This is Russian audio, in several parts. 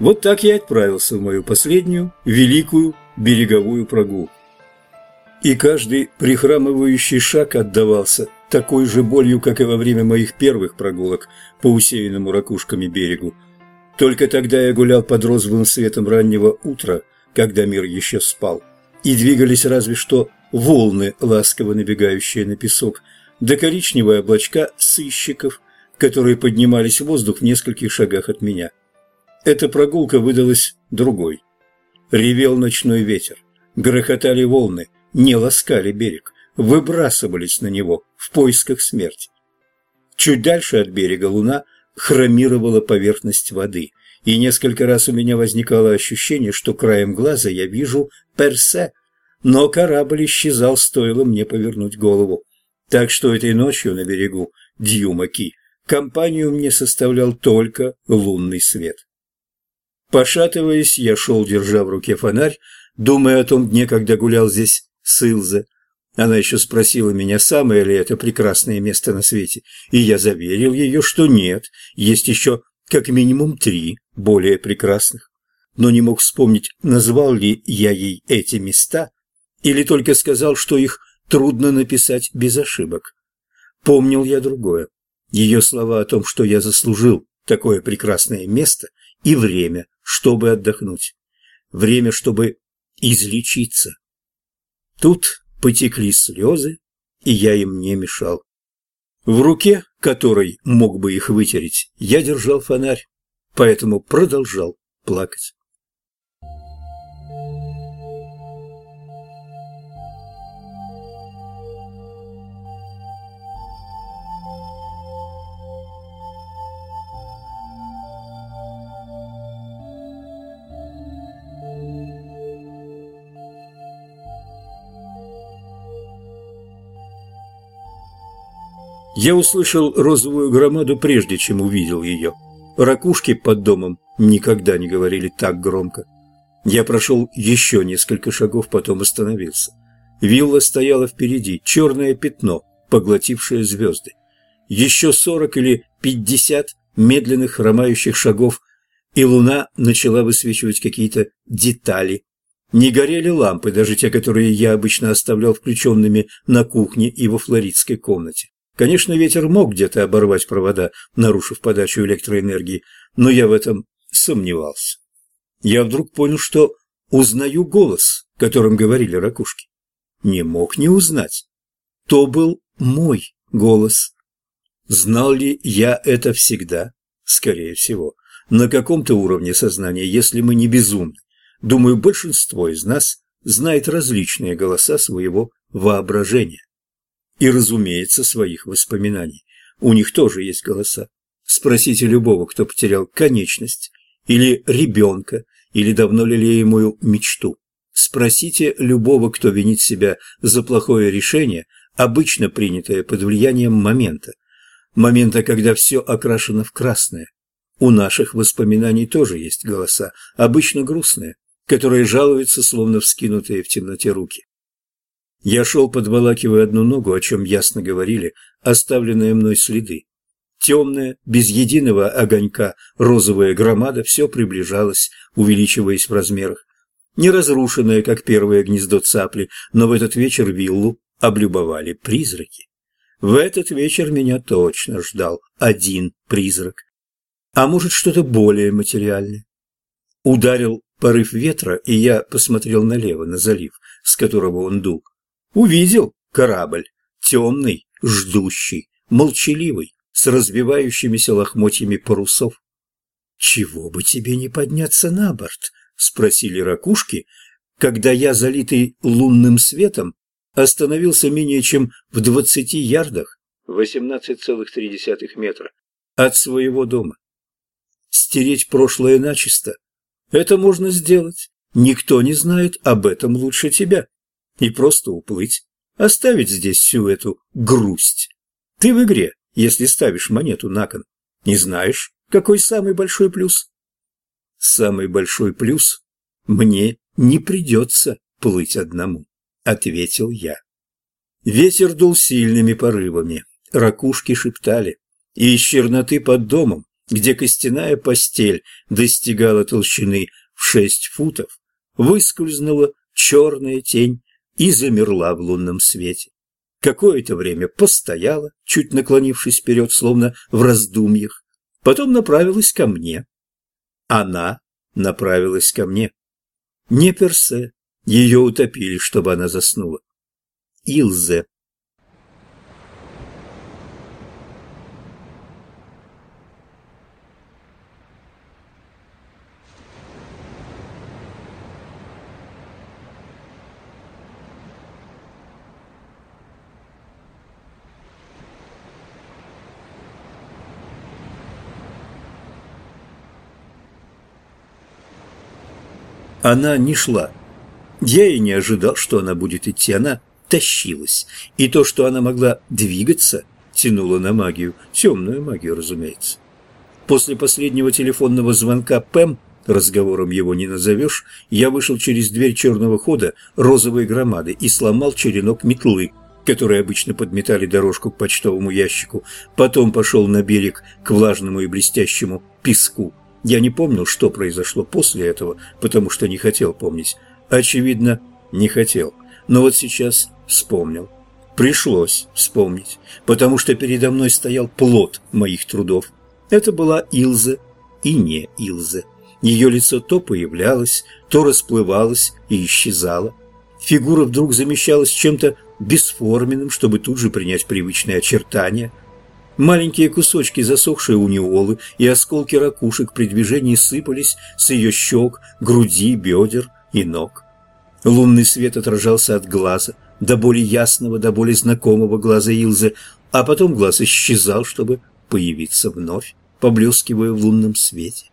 Вот так я отправился в мою последнюю, великую береговую прогулку. И каждый прихрамывающий шаг отдавался такой же болью, как и во время моих первых прогулок по усеянному ракушками берегу. Только тогда я гулял под розовым светом раннего утра, когда мир еще спал, и двигались разве что волны, ласково набегающие на песок, да коричневые облачка сыщиков, которые поднимались в воздух в нескольких шагах от меня. Эта прогулка выдалась другой. Ревел ночной ветер, грохотали волны, не ласкали берег, выбрасывались на него в поисках смерти. Чуть дальше от берега луна хромировала поверхность воды, и несколько раз у меня возникало ощущение, что краем глаза я вижу Персе, но корабль исчезал, стоило мне повернуть голову. Так что этой ночью на берегу Дьюмаки компанию мне составлял только лунный свет. Пошатываясь, я шел, держа в руке фонарь, думая о том дне, когда гулял здесь с Илзе. Она еще спросила меня, самое ли это прекрасное место на свете, и я заверил ее, что нет, есть еще как минимум три более прекрасных. Но не мог вспомнить, назвал ли я ей эти места, или только сказал, что их трудно написать без ошибок. Помнил я другое. Ее слова о том, что я заслужил такое прекрасное место и время, чтобы отдохнуть. Время, чтобы излечиться. Тут потекли слезы, и я им не мешал. В руке, которой мог бы их вытереть, я держал фонарь, поэтому продолжал плакать. Я услышал розовую громаду, прежде чем увидел ее. Ракушки под домом никогда не говорили так громко. Я прошел еще несколько шагов, потом остановился. Вилла стояла впереди, черное пятно, поглотившее звезды. Еще сорок или пятьдесят медленных хромающих шагов, и луна начала высвечивать какие-то детали. Не горели лампы, даже те, которые я обычно оставлял включенными на кухне и во флоридской комнате. Конечно, ветер мог где-то оборвать провода, нарушив подачу электроэнергии, но я в этом сомневался. Я вдруг понял, что узнаю голос, которым говорили ракушки. Не мог не узнать. То был мой голос. Знал ли я это всегда? Скорее всего. На каком-то уровне сознания, если мы не безумны. Думаю, большинство из нас знает различные голоса своего воображения и, разумеется, своих воспоминаний. У них тоже есть голоса. Спросите любого, кто потерял конечность, или ребенка, или давно лелеемую мечту. Спросите любого, кто винит себя за плохое решение, обычно принятое под влиянием момента. Момента, когда все окрашено в красное. У наших воспоминаний тоже есть голоса, обычно грустные, которые жалуются, словно вскинутые в темноте руки. Я шел, подволакивая одну ногу, о чем ясно говорили, оставленные мной следы. Темная, без единого огонька, розовая громада все приближалась, увеличиваясь в размерах. Не разрушенное, как первое гнездо цапли, но в этот вечер виллу облюбовали призраки. В этот вечер меня точно ждал один призрак. А может, что-то более материальное. Ударил порыв ветра, и я посмотрел налево, на залив, с которого он дул. Увидел корабль, темный, ждущий, молчаливый, с развивающимися лохмотьями парусов. «Чего бы тебе не подняться на борт?» — спросили ракушки, когда я, залитый лунным светом, остановился менее чем в двадцати ярдах, 18,3 метра, от своего дома. Стереть прошлое начисто — это можно сделать. Никто не знает об этом лучше тебя и просто уплыть, оставить здесь всю эту грусть. Ты в игре, если ставишь монету на кон. Не знаешь, какой самый большой плюс? Самый большой плюс – мне не придется плыть одному, ответил я. Ветер дул сильными порывами, ракушки шептали, и из черноты под домом где костяная постель достигала толщины в шесть футов, выскользнула черная тень и замерла в лунном свете. Какое-то время постояла, чуть наклонившись вперед, словно в раздумьях, потом направилась ко мне. Она направилась ко мне. Не Персе, ее утопили, чтобы она заснула. Илзе. Она не шла. Я и не ожидал, что она будет идти. Она тащилась. И то, что она могла двигаться, тянуло на магию. Темную магию, разумеется. После последнего телефонного звонка Пэм, разговором его не назовешь, я вышел через дверь черного хода розовой громады и сломал черенок метлы, которые обычно подметали дорожку к почтовому ящику. Потом пошел на берег к влажному и блестящему песку. Я не помнил, что произошло после этого, потому что не хотел помнить. Очевидно, не хотел. Но вот сейчас вспомнил. Пришлось вспомнить, потому что передо мной стоял плод моих трудов. Это была Илза и не Илза. Ее лицо то появлялось, то расплывалось и исчезало. Фигура вдруг замещалась чем-то бесформенным, чтобы тут же принять привычные очертания – Маленькие кусочки засохшей униолы и осколки ракушек при движении сыпались с ее щек, груди, бедер и ног. Лунный свет отражался от глаза, до более ясного, до более знакомого глаза Илзы, а потом глаз исчезал, чтобы появиться вновь, поблескивая в лунном свете.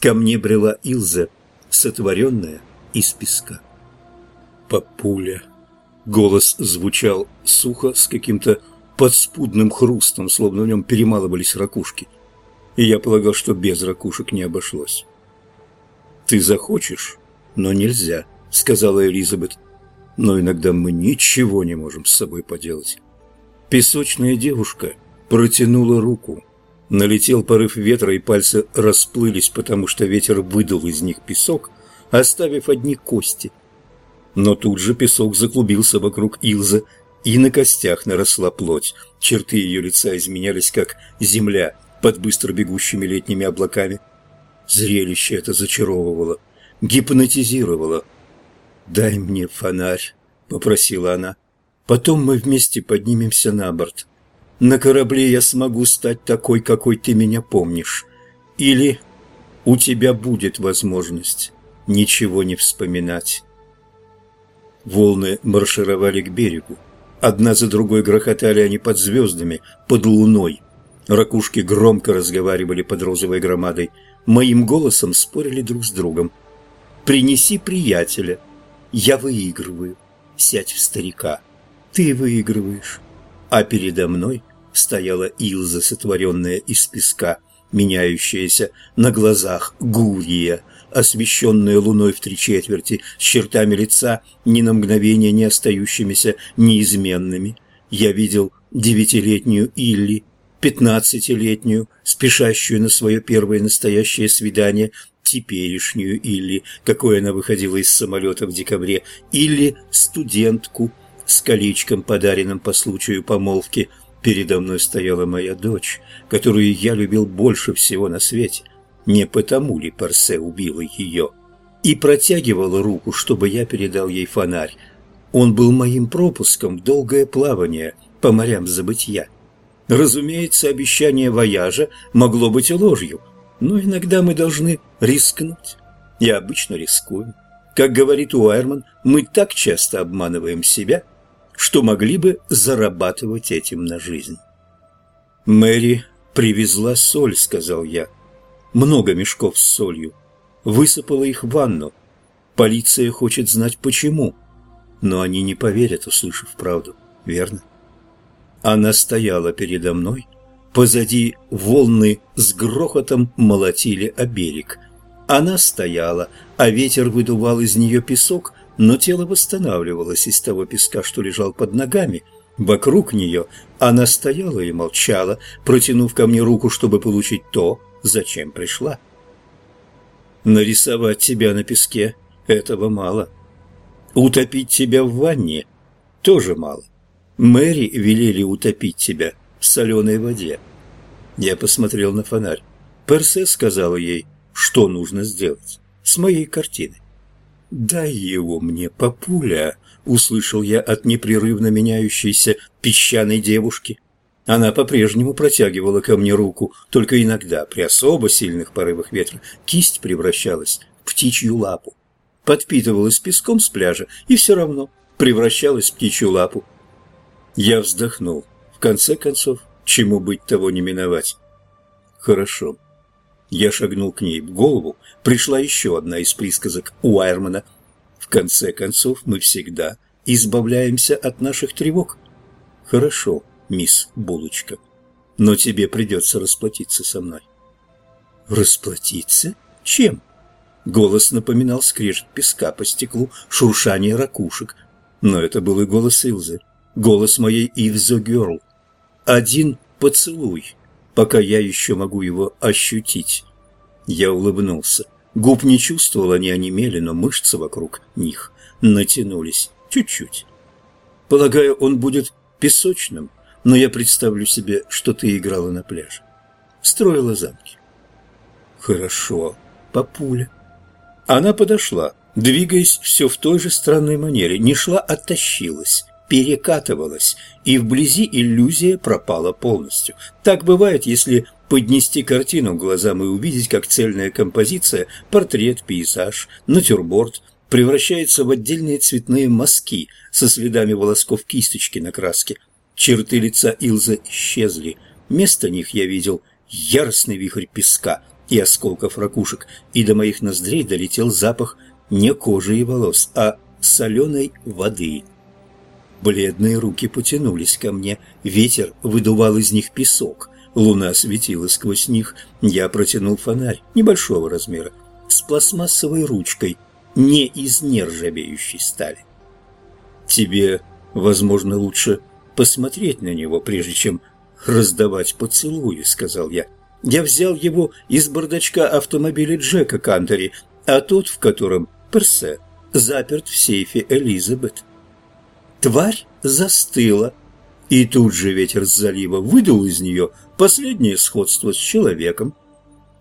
Ко мне брела Илза, сотворенная из песка. «Папуля!» Голос звучал сухо, с каким-то подспудным хрустом, словно в нем перемалывались ракушки. И я полагал, что без ракушек не обошлось. «Ты захочешь, но нельзя», — сказала Элизабет. «Но иногда мы ничего не можем с собой поделать». Песочная девушка протянула руку. Налетел порыв ветра, и пальцы расплылись, потому что ветер выдул из них песок, оставив одни кости. Но тут же песок заклубился вокруг Илзы, и на костях наросла плоть. Черты ее лица изменялись, как земля под быстро бегущими летними облаками. Зрелище это зачаровывало, гипнотизировало. «Дай мне фонарь», — попросила она. «Потом мы вместе поднимемся на борт. На корабле я смогу стать такой, какой ты меня помнишь. Или у тебя будет возможность ничего не вспоминать». Волны маршировали к берегу. Одна за другой грохотали они под звездами, под луной. Ракушки громко разговаривали под розовой громадой. Моим голосом спорили друг с другом. «Принеси приятеля. Я выигрываю. Сядь в старика. Ты выигрываешь». А передо мной стояла Илза, сотворенная из песка, меняющаяся на глазах Гурия – освещенная луной в три четверти, с чертами лица, ни на мгновение не остающимися неизменными. Я видел девятилетнюю Илли, пятнадцатилетнюю, спешащую на свое первое настоящее свидание, теперешнюю Илли, какой она выходила из самолета в декабре, или студентку с колечком, подаренным по случаю помолвки. Передо мной стояла моя дочь, которую я любил больше всего на свете – не потому ли Парсе убила ее, и протягивала руку, чтобы я передал ей фонарь. Он был моим пропуском в долгое плавание по морям забытья. Разумеется, обещание вояжа могло быть ложью, но иногда мы должны рискнуть. Я обычно рискую. Как говорит Уайерман, мы так часто обманываем себя, что могли бы зарабатывать этим на жизнь. «Мэри привезла соль», — сказал я много мешков с солью. Высыпала их в ванну. Полиция хочет знать почему. Но они не поверят, услышав правду, верно? Она стояла передо мной. Позади волны с грохотом молотили о берег. Она стояла, а ветер выдувал из нее песок, но тело восстанавливалось из того песка, что лежал под ногами. Вокруг нее она стояла и молчала, протянув ко мне руку, чтобы получить то, зачем пришла. Нарисовать тебя на песке – этого мало. Утопить тебя в ванне – тоже мало. Мэри велели утопить тебя в соленой воде. Я посмотрел на фонарь. Персе сказала ей, что нужно сделать с моей картиной. «Дай его мне, папуля!» — услышал я от непрерывно меняющейся песчаной девушки. Она по-прежнему протягивала ко мне руку, только иногда, при особо сильных порывах ветра, кисть превращалась в птичью лапу. Подпитывалась песком с пляжа и все равно превращалась в птичью лапу. Я вздохнул. В конце концов, чему быть того не миновать. Хорошо. Я шагнул к ней в голову, пришла еще одна из присказок Уайермана. В конце концов, мы всегда избавляемся от наших тревог. Хорошо, мисс Булочка, но тебе придется расплатиться со мной. Расплатиться? Чем? Голос напоминал скрежет песка по стеклу, шуршание ракушек. Но это был и голос Илзы, голос моей Ивзо Герл. Один поцелуй пока я еще могу его ощутить. Я улыбнулся. Губ не чувствовал, они онемели, но мышцы вокруг них натянулись чуть-чуть. Полагаю, он будет песочным, но я представлю себе, что ты играла на пляже. Строила замки. Хорошо, папуля. Она подошла, двигаясь все в той же странной манере, не шла, а тащилась перекатывалась, и вблизи иллюзия пропала полностью. Так бывает, если поднести картину глазам и увидеть, как цельная композиция, портрет, пейзаж, натюрморт превращается в отдельные цветные мазки со следами волосков кисточки на краске. Черты лица Илзы исчезли. Вместо них я видел яростный вихрь песка и осколков ракушек, и до моих ноздрей долетел запах не кожи и волос, а соленой воды. Бледные руки потянулись ко мне, ветер выдувал из них песок, луна светила сквозь них. Я протянул фонарь небольшого размера, с пластмассовой ручкой, не из нержавеющей стали. Тебе, возможно, лучше посмотреть на него, прежде чем раздавать поцелуи, сказал я. Я взял его из бардачка автомобиля Джека Кантери, а тот, в котором Персе, заперт в сейфе Элизабет. Тварь застыла, и тут же ветер с залива выдул из нее последнее сходство с человеком.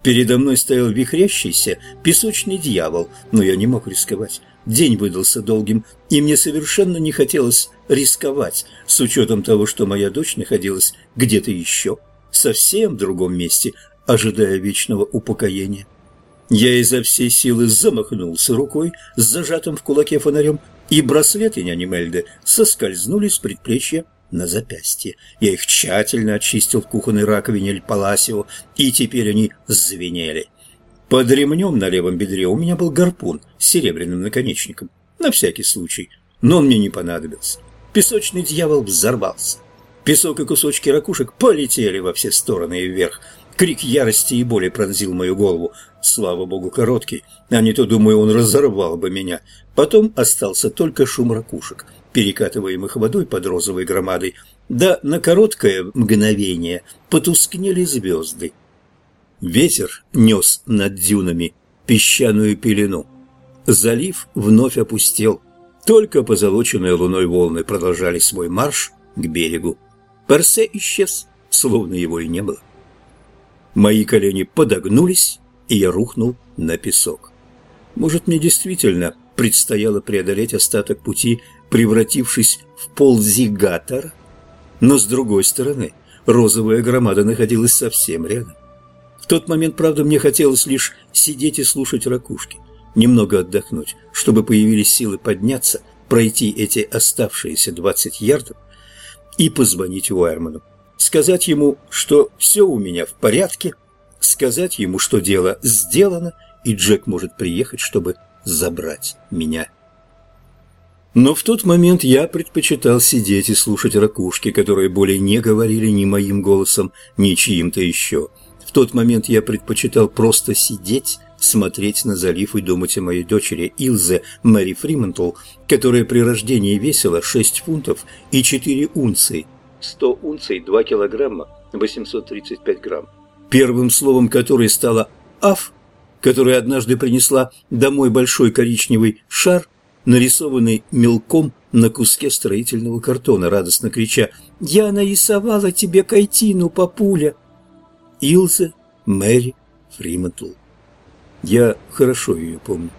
Передо мной стоял вихрящийся песочный дьявол, но я не мог рисковать. День выдался долгим, и мне совершенно не хотелось рисковать, с учетом того, что моя дочь находилась где-то еще, совсем в другом месте, ожидая вечного упокоения. Я изо всей силы замахнулся рукой с зажатым в кулаке фонарем, и браслеты няни Мельды соскользнули с предплечья на запястье. Я их тщательно очистил в кухонной раковине Эль и теперь они звенели. Под ремнем на левом бедре у меня был гарпун с серебряным наконечником, на всякий случай, но он мне не понадобился. Песочный дьявол взорвался. Песок и кусочки ракушек полетели во все стороны и вверх. Крик ярости и боли пронзил мою голову. Слава богу, короткий, а не то, думаю, он разорвал бы меня. Потом остался только шум ракушек, перекатываемых водой под розовой громадой. Да на короткое мгновение потускнели звезды. Ветер нес над дюнами песчаную пелену. Залив вновь опустел. Только позолоченные луной волны продолжали свой марш к берегу. Персе исчез, словно его и не было. Мои колени подогнулись, и я рухнул на песок. Может, мне действительно предстояло преодолеть остаток пути, превратившись в ползигатор? Но с другой стороны, розовая громада находилась совсем рядом. В тот момент, правда, мне хотелось лишь сидеть и слушать ракушки, немного отдохнуть, чтобы появились силы подняться, пройти эти оставшиеся двадцать ярдов и позвонить Уайерману, сказать ему, что все у меня в порядке – сказать ему, что дело сделано, и Джек может приехать, чтобы забрать меня. Но в тот момент я предпочитал сидеть и слушать ракушки, которые более не говорили ни моим голосом, ни чьим-то еще. В тот момент я предпочитал просто сидеть, смотреть на залив и думать о моей дочери Илзе Мэри Фриментл, которая при рождении весила 6 фунтов и 4 унции. 100 унций – 2 килограмма, 835 грамм первым словом которой стало «аф», которая однажды принесла домой большой коричневый шар, нарисованный мелком на куске строительного картона, радостно крича «Я нарисовала тебе картину, папуля!» Илза Мэри Фримантл. Я хорошо ее помню.